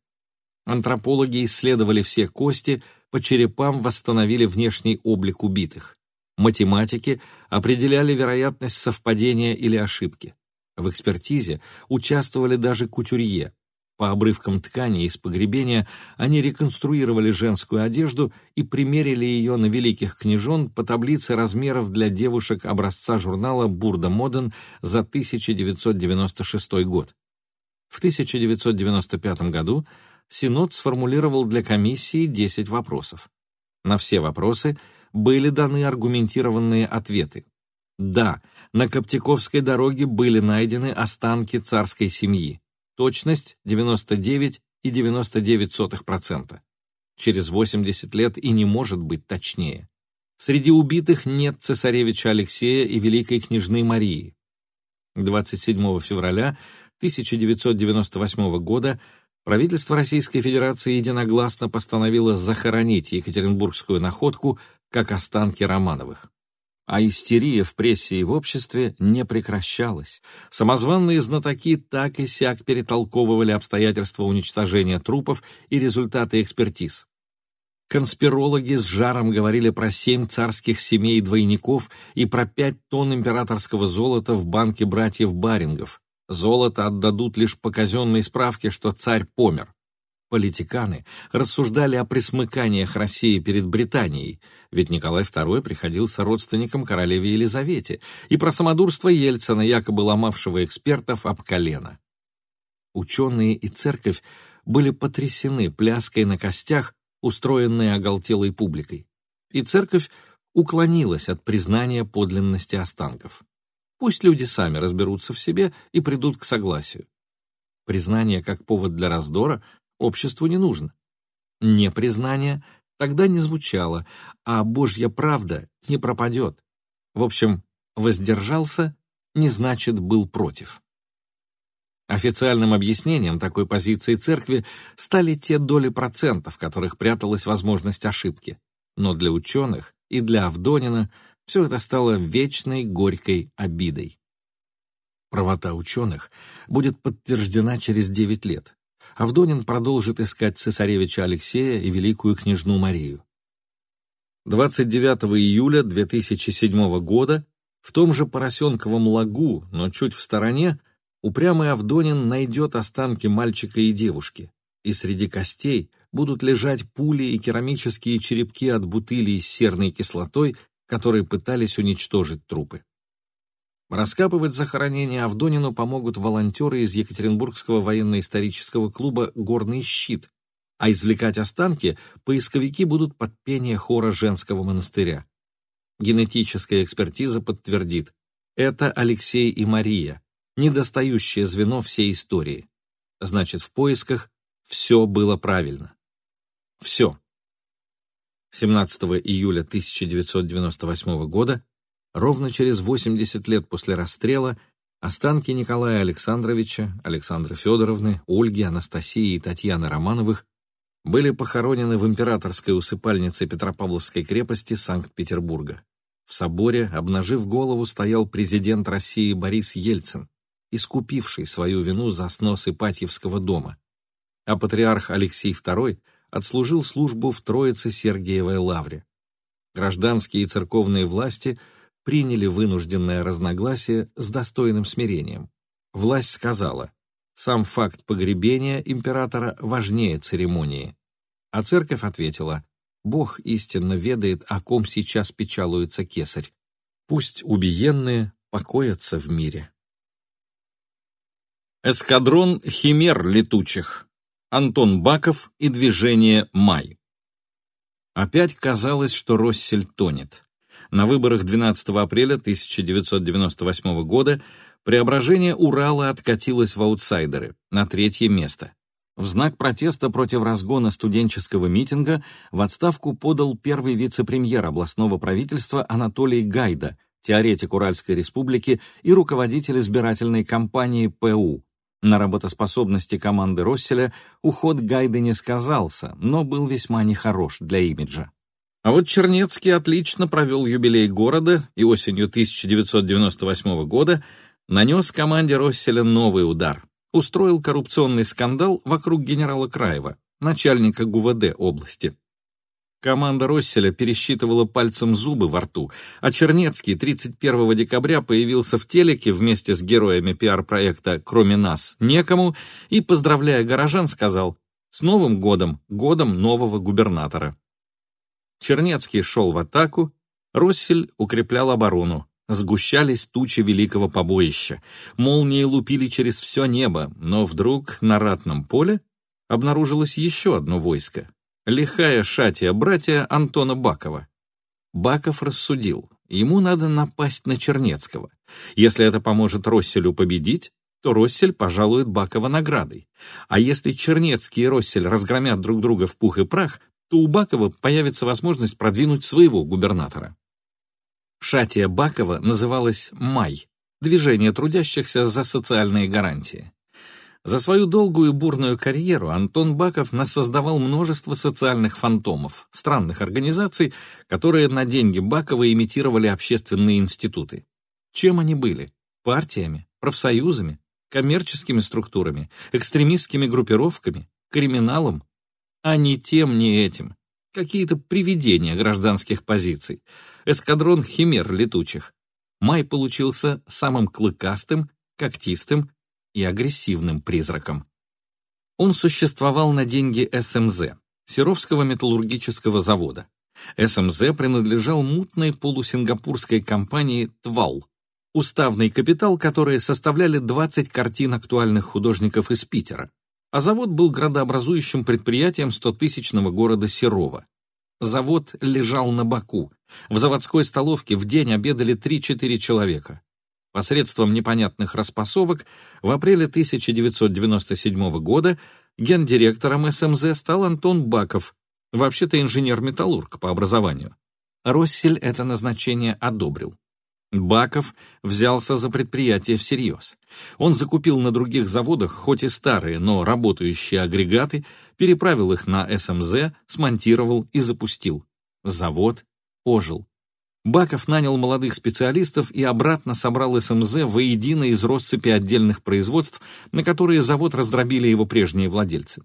Антропологи исследовали все кости, по черепам восстановили внешний облик убитых. Математики определяли вероятность совпадения или ошибки. В экспертизе участвовали даже кутюрье, по обрывкам ткани из погребения они реконструировали женскую одежду и примерили ее на великих княжон по таблице размеров для девушек образца журнала «Бурда Моден» за 1996 год. В 1995 году Синод сформулировал для комиссии 10 вопросов. На все вопросы были даны аргументированные ответы. Да, на Коптяковской дороге были найдены останки царской семьи точность 99,99%. Через 80 лет и не может быть точнее. Среди убитых нет цесаревича Алексея и великой княжны Марии. 27 февраля 1998 года правительство Российской Федерации единогласно постановило захоронить Екатеринбургскую находку как останки Романовых. А истерия в прессе и в обществе не прекращалась. Самозванные знатоки так и сяк перетолковывали обстоятельства уничтожения трупов и результаты экспертиз. Конспирологи с жаром говорили про семь царских семей двойников и про пять тонн императорского золота в банке братьев Барингов. Золото отдадут лишь по казенной справке, что царь помер. Политиканы рассуждали о присмыканиях России перед Британией, ведь Николай II приходился родственником королеве Елизавете, и про самодурство Ельцина, якобы ломавшего экспертов об колено. Ученые и церковь были потрясены пляской на костях, устроенной оголтелой публикой. И церковь уклонилась от признания подлинности останков. Пусть люди сами разберутся в себе и придут к согласию. Признание как повод для раздора обществу не нужно. Непризнание тогда не звучало, а Божья правда не пропадет. В общем, воздержался не значит был против. Официальным объяснением такой позиции церкви стали те доли процентов, в которых пряталась возможность ошибки. Но для ученых и для Авдонина все это стало вечной горькой обидой. Правота ученых будет подтверждена через 9 лет, Авдонин продолжит искать цесаревича Алексея и великую княжну Марию. 29 июля 2007 года В том же Поросенковом лагу, но чуть в стороне, упрямый Авдонин найдет останки мальчика и девушки, и среди костей будут лежать пули и керамические черепки от бутылей с серной кислотой, которые пытались уничтожить трупы. Раскапывать захоронение Авдонину помогут волонтеры из Екатеринбургского военно-исторического клуба «Горный щит», а извлекать останки поисковики будут под пение хора женского монастыря. Генетическая экспертиза подтвердит, это Алексей и Мария, недостающее звено всей истории. Значит, в поисках все было правильно. Все. 17 июля 1998 года, ровно через 80 лет после расстрела, останки Николая Александровича, Александры Федоровны, Ольги, Анастасии и Татьяны Романовых были похоронены в императорской усыпальнице Петропавловской крепости Санкт-Петербурга. В соборе, обнажив голову, стоял президент России Борис Ельцин, искупивший свою вину за снос Ипатьевского дома, а патриарх Алексей II отслужил службу в Троице-Сергиевой лавре. Гражданские и церковные власти приняли вынужденное разногласие с достойным смирением. Власть сказала, сам факт погребения императора важнее церемонии. А церковь ответила, Бог истинно ведает, о ком сейчас печалуется кесарь. Пусть убиенные покоятся в мире. Эскадрон химер летучих. Антон Баков и движение «Май». Опять казалось, что Россель тонет. На выборах 12 апреля 1998 года преображение Урала откатилось в аутсайдеры, на третье место. В знак протеста против разгона студенческого митинга в отставку подал первый вице-премьер областного правительства Анатолий Гайда, теоретик Уральской республики и руководитель избирательной кампании ПУ, на работоспособности команды Росселя уход Гайды не сказался, но был весьма нехорош для имиджа. А вот Чернецкий отлично провел юбилей города и осенью 1998 года нанес команде Росселя новый удар. Устроил коррупционный скандал вокруг генерала Краева, начальника ГУВД области. Команда Росселя пересчитывала пальцем зубы во рту, а Чернецкий 31 декабря появился в телеке вместе с героями пиар-проекта «Кроме нас некому» и, поздравляя горожан, сказал «С Новым годом, годом нового губернатора». Чернецкий шел в атаку, Россель укреплял оборону. Сгущались тучи великого побоища. Молнии лупили через все небо, но вдруг на ратном поле обнаружилось еще одно войско лихая шатия братья Антона Бакова. Баков рассудил, ему надо напасть на Чернецкого. Если это поможет Росселю победить, то Россель пожалует Бакова наградой. А если Чернецкий и Россель разгромят друг друга в пух и прах, то у Бакова появится возможность продвинуть своего губернатора. Шатия Бакова называлась «Май» — движение трудящихся за социальные гарантии. За свою долгую и бурную карьеру Антон Баков насоздавал множество социальных фантомов, странных организаций, которые на деньги Бакова имитировали общественные институты. Чем они были? Партиями, профсоюзами, коммерческими структурами, экстремистскими группировками, криминалом? А ни тем, ни этим. Какие-то привидения гражданских позиций. Эскадрон химер летучих. Май получился самым клыкастым, когтистым и агрессивным призраком. Он существовал на деньги СМЗ, Серовского металлургического завода. СМЗ принадлежал мутной полусингапурской компании «Твал», уставный капитал которой составляли 20 картин актуальных художников из Питера, а завод был градообразующим предприятием 100-тысячного города Серова. Завод лежал на боку. В заводской столовке в день обедали 3-4 человека. Посредством непонятных распасовок в апреле 1997 года гендиректором СМЗ стал Антон Баков, вообще-то инженер-металлург по образованию. Россель это назначение одобрил. Баков взялся за предприятие всерьез. Он закупил на других заводах хоть и старые, но работающие агрегаты, переправил их на СМЗ, смонтировал и запустил. Завод ожил. Баков нанял молодых специалистов и обратно собрал СМЗ воедино из россыпи отдельных производств, на которые завод раздробили его прежние владельцы.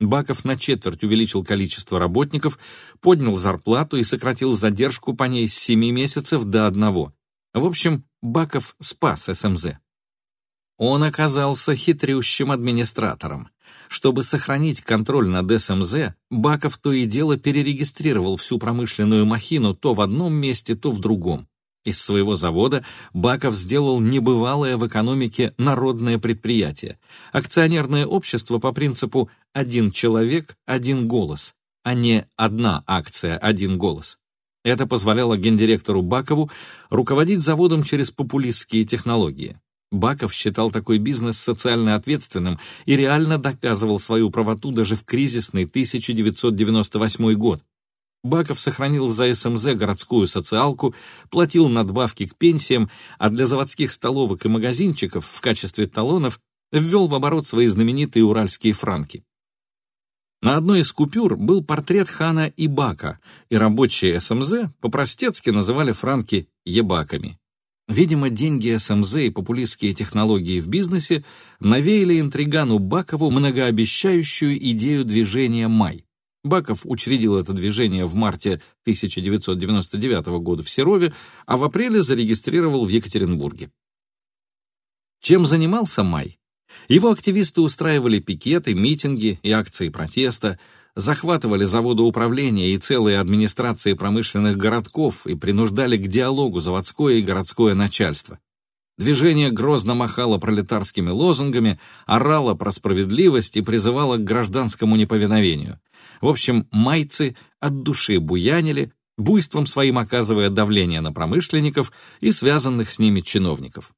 Баков на четверть увеличил количество работников, поднял зарплату и сократил задержку по ней с 7 месяцев до одного. В общем, Баков спас СМЗ. Он оказался хитрющим администратором. Чтобы сохранить контроль над СМЗ, Баков то и дело перерегистрировал всю промышленную махину то в одном месте, то в другом. Из своего завода Баков сделал небывалое в экономике народное предприятие, акционерное общество по принципу «один человек, один голос», а не «одна акция, один голос». Это позволяло гендиректору Бакову руководить заводом через популистские технологии. Баков считал такой бизнес социально ответственным и реально доказывал свою правоту даже в кризисный 1998 год. Баков сохранил за СМЗ городскую социалку, платил надбавки к пенсиям, а для заводских столовок и магазинчиков в качестве талонов ввел в оборот свои знаменитые уральские франки. На одной из купюр был портрет хана Ибака, и рабочие СМЗ по-простецки называли франки «ебаками». Видимо, деньги СМЗ и популистские технологии в бизнесе навеяли интригану Бакову многообещающую идею движения «Май». Баков учредил это движение в марте 1999 года в Серове, а в апреле зарегистрировал в Екатеринбурге. Чем занимался Май? Его активисты устраивали пикеты, митинги и акции протеста, захватывали заводы управления и целые администрации промышленных городков и принуждали к диалогу заводское и городское начальство. Движение грозно махало пролетарскими лозунгами, орало про справедливость и призывало к гражданскому неповиновению. В общем, майцы от души буянили, буйством своим оказывая давление на промышленников и связанных с ними чиновников.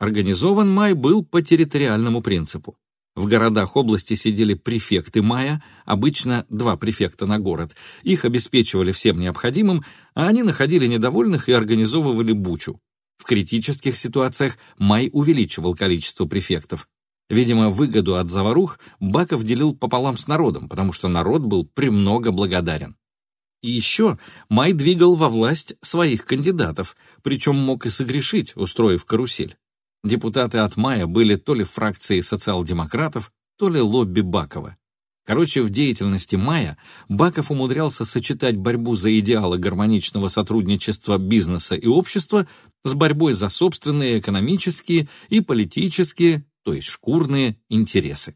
Организован май был по территориальному принципу. В городах области сидели префекты мая, обычно два префекта на город. Их обеспечивали всем необходимым, а они находили недовольных и организовывали бучу. В критических ситуациях май увеличивал количество префектов. Видимо, выгоду от заварух Баков делил пополам с народом, потому что народ был премного благодарен. И еще Май двигал во власть своих кандидатов, причем мог и согрешить, устроив карусель. Депутаты от Мая были то ли фракцией социал-демократов, то ли лобби Бакова. Короче, в деятельности Мая Баков умудрялся сочетать борьбу за идеалы гармоничного сотрудничества бизнеса и общества с борьбой за собственные экономические и политические, то есть шкурные, интересы.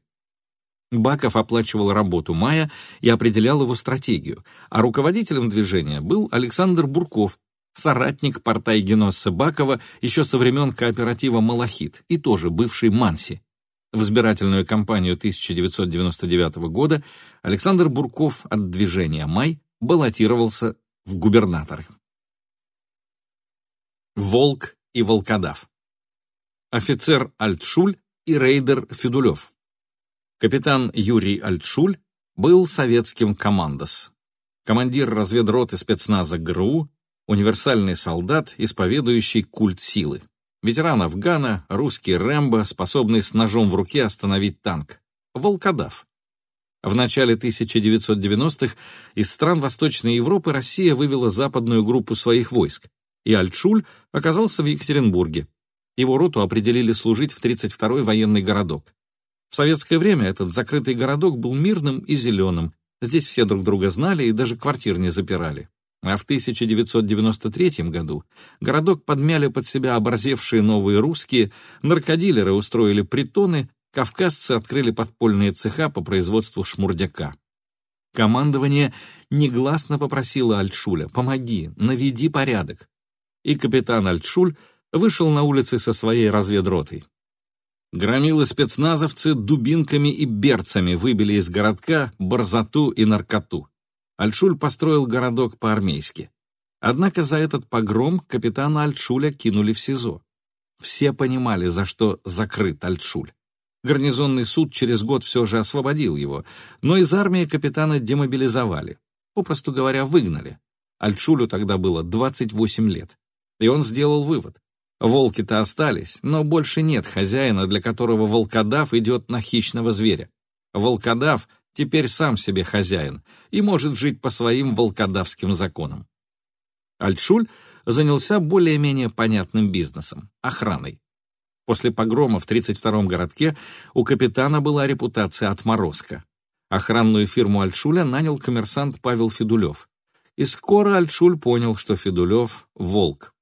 Баков оплачивал работу Мая и определял его стратегию, а руководителем движения был Александр Бурков, соратник портай-геносса Бакова еще со времен кооператива «Малахит» и тоже бывший Манси. В избирательную кампанию 1999 года Александр Бурков от движения «Май» баллотировался в губернаторы. Волк и волкодав. Офицер Альтшуль и рейдер Федулев. Капитан Юрий Альтшуль был советским командос. Командир разведроты спецназа ГРУ, универсальный солдат, исповедующий культ силы. Ветеран Афгана, русский Рэмбо, способный с ножом в руке остановить танк. Волкодав. В начале 1990-х из стран Восточной Европы Россия вывела западную группу своих войск, и Альтшуль оказался в Екатеринбурге. Его роту определили служить в 32-й военный городок. В советское время этот закрытый городок был мирным и зеленым. Здесь все друг друга знали и даже квартир не запирали. А в 1993 году городок подмяли под себя оборзевшие новые русские, наркодилеры устроили притоны, кавказцы открыли подпольные цеха по производству шмурдяка. Командование негласно попросило Альтшуля «помоги, наведи порядок». И капитан Альтшуль вышел на улицы со своей разведротой. Громилы спецназовцы дубинками и берцами выбили из городка борзоту и наркоту. Альтшуль построил городок по-армейски. Однако за этот погром капитана Альтшуля кинули в СИЗО. Все понимали, за что закрыт Альтшуль. Гарнизонный суд через год все же освободил его, но из армии капитана демобилизовали. Попросту говоря, выгнали. Альтшулю тогда было 28 лет. И он сделал вывод. Волки-то остались, но больше нет хозяина, для которого волкодав идет на хищного зверя. Волкодав теперь сам себе хозяин и может жить по своим волкодавским законам. Альтшуль занялся более-менее понятным бизнесом – охраной. После погрома в 32-м городке у капитана была репутация отморозка. Охранную фирму Альтшуля нанял коммерсант Павел Федулев. И скоро Альтшуль понял, что Федулев – волк.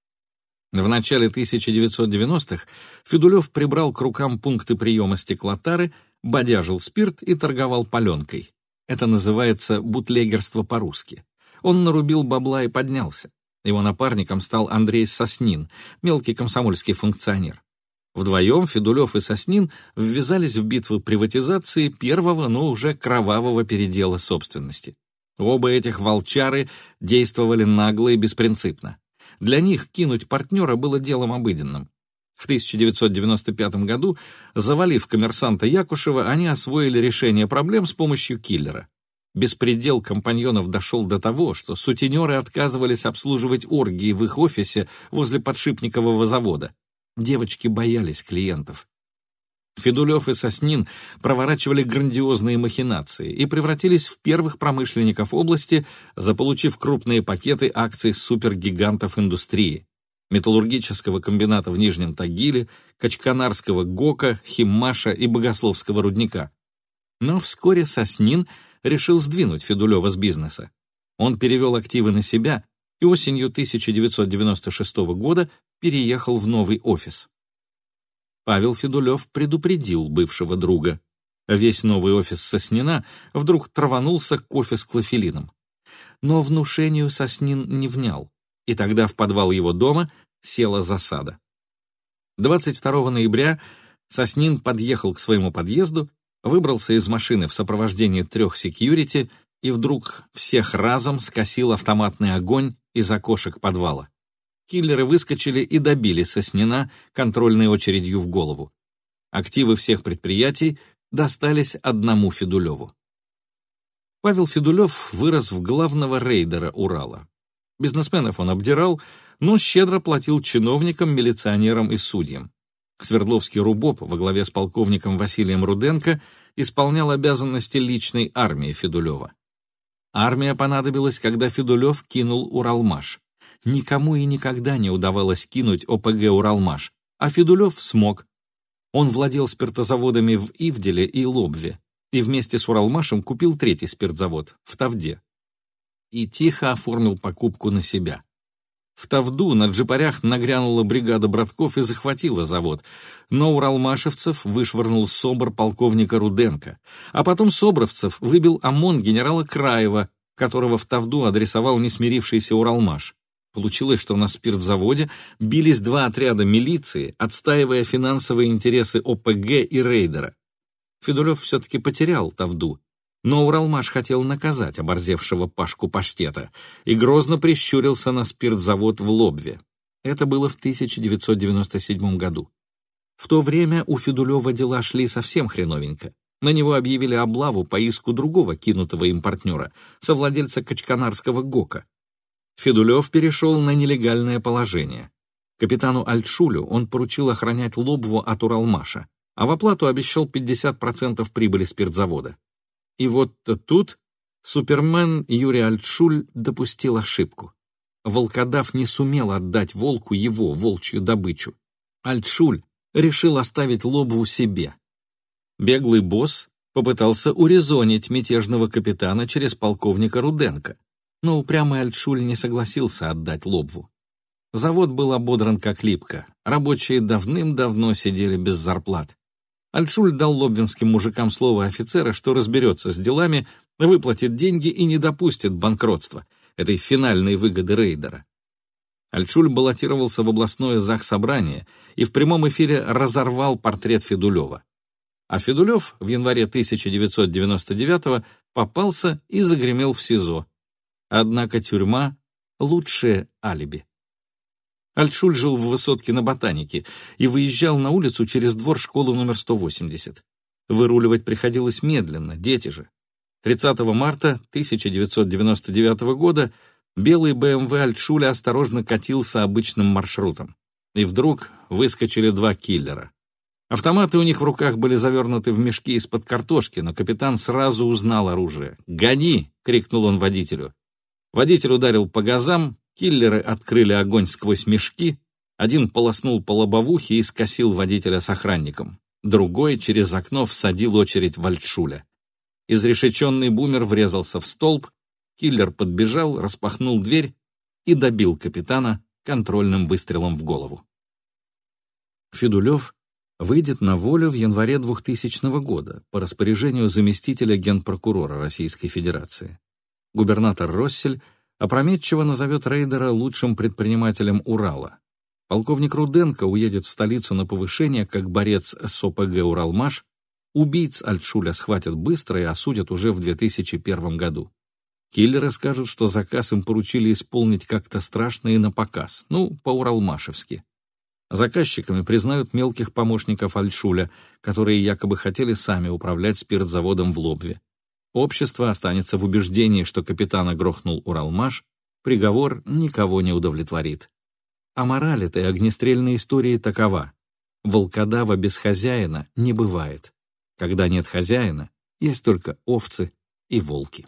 В начале 1990-х Федулев прибрал к рукам пункты приема стеклотары, бодяжил спирт и торговал паленкой. Это называется бутлегерство по-русски. Он нарубил бабла и поднялся. Его напарником стал Андрей Соснин, мелкий комсомольский функционер. Вдвоем Федулев и Соснин ввязались в битву приватизации первого, но уже кровавого передела собственности. Оба этих волчары действовали нагло и беспринципно. Для них кинуть партнера было делом обыденным. В 1995 году, завалив коммерсанта Якушева, они освоили решение проблем с помощью киллера. Беспредел компаньонов дошел до того, что сутенеры отказывались обслуживать оргии в их офисе возле подшипникового завода. Девочки боялись клиентов. Федулев и Соснин проворачивали грандиозные махинации и превратились в первых промышленников области, заполучив крупные пакеты акций супергигантов индустрии металлургического комбината в Нижнем Тагиле, Качканарского ГОКа, Химмаша и Богословского рудника. Но вскоре Соснин решил сдвинуть Федулева с бизнеса. Он перевел активы на себя и осенью 1996 года переехал в новый офис. Павел Федулев предупредил бывшего друга. Весь новый офис Соснина вдруг траванулся кофе с клофелином. Но внушению Соснин не внял, и тогда в подвал его дома села засада. 22 ноября Соснин подъехал к своему подъезду, выбрался из машины в сопровождении трех секьюрити и вдруг всех разом скосил автоматный огонь из окошек подвала киллеры выскочили и добили Соснина контрольной очередью в голову. Активы всех предприятий достались одному Федулеву. Павел Федулев вырос в главного рейдера Урала. Бизнесменов он обдирал, но щедро платил чиновникам, милиционерам и судьям. Свердловский Рубоп во главе с полковником Василием Руденко исполнял обязанности личной армии Федулева. Армия понадобилась, когда Федулев кинул Уралмаш никому и никогда не удавалось кинуть ОПГ «Уралмаш», а Федулев смог. Он владел спиртозаводами в Ивделе и Лобве и вместе с Уралмашем купил третий спиртзавод в Тавде. И тихо оформил покупку на себя. В Тавду на джипарях нагрянула бригада братков и захватила завод, но уралмашевцев вышвырнул СОБР полковника Руденко, а потом СОБРовцев выбил ОМОН генерала Краева, которого в Тавду адресовал несмирившийся Уралмаш. Получилось, что на спиртзаводе бились два отряда милиции, отстаивая финансовые интересы ОПГ и рейдера. Федулев все-таки потерял Тавду, но Уралмаш хотел наказать оборзевшего Пашку Паштета и грозно прищурился на спиртзавод в Лобве. Это было в 1997 году. В то время у Федулева дела шли совсем хреновенько. На него объявили облаву по иску другого кинутого им партнера, совладельца Качканарского ГОКа. Федулев перешел на нелегальное положение. Капитану Альтшулю он поручил охранять Лобву от Уралмаша, а в оплату обещал 50% прибыли спиртзавода. И вот тут супермен Юрий Альтшуль допустил ошибку. Волкодав не сумел отдать волку его, волчью добычу. Альтшуль решил оставить Лобву себе. Беглый босс попытался урезонить мятежного капитана через полковника Руденко, но упрямый Альтшуль не согласился отдать Лобву. Завод был ободран как липко, рабочие давным-давно сидели без зарплат. Альтшуль дал лобвинским мужикам слово офицера, что разберется с делами, выплатит деньги и не допустит банкротства, этой финальной выгоды рейдера. Альтшуль баллотировался в областное захсобрание и в прямом эфире разорвал портрет Федулева. А Федулев в январе 1999 попался и загремел в СИЗО, Однако тюрьма — лучшее алиби. Альтшуль жил в высотке на Ботанике и выезжал на улицу через двор школы номер 180. Выруливать приходилось медленно, дети же. 30 марта 1999 года белый БМВ Альтшуля осторожно катился обычным маршрутом. И вдруг выскочили два киллера. Автоматы у них в руках были завернуты в мешки из-под картошки, но капитан сразу узнал оружие. «Гони!» — крикнул он водителю. Водитель ударил по газам, киллеры открыли огонь сквозь мешки, один полоснул по лобовухе и скосил водителя с охранником, другой через окно всадил очередь в. Изрешеченный бумер врезался в столб, киллер подбежал, распахнул дверь и добил капитана, контрольным выстрелом в голову. Федулев выйдет на волю в январе 2000 года по распоряжению заместителя генпрокурора Российской Федерации. Губернатор Россель опрометчиво назовет рейдера лучшим предпринимателем Урала. Полковник Руденко уедет в столицу на повышение как борец с ОПГ «Уралмаш», убийц Альтшуля схватят быстро и осудят уже в 2001 году. Киллеры скажут, что заказ им поручили исполнить как-то страшно и на показ, ну, по-уралмашевски. Заказчиками признают мелких помощников Альшуля, которые якобы хотели сами управлять спиртзаводом в Лобве. Общество останется в убеждении, что капитана грохнул Уралмаш, приговор никого не удовлетворит. А мораль этой огнестрельной истории такова. Волкодава без хозяина не бывает. Когда нет хозяина, есть только овцы и волки.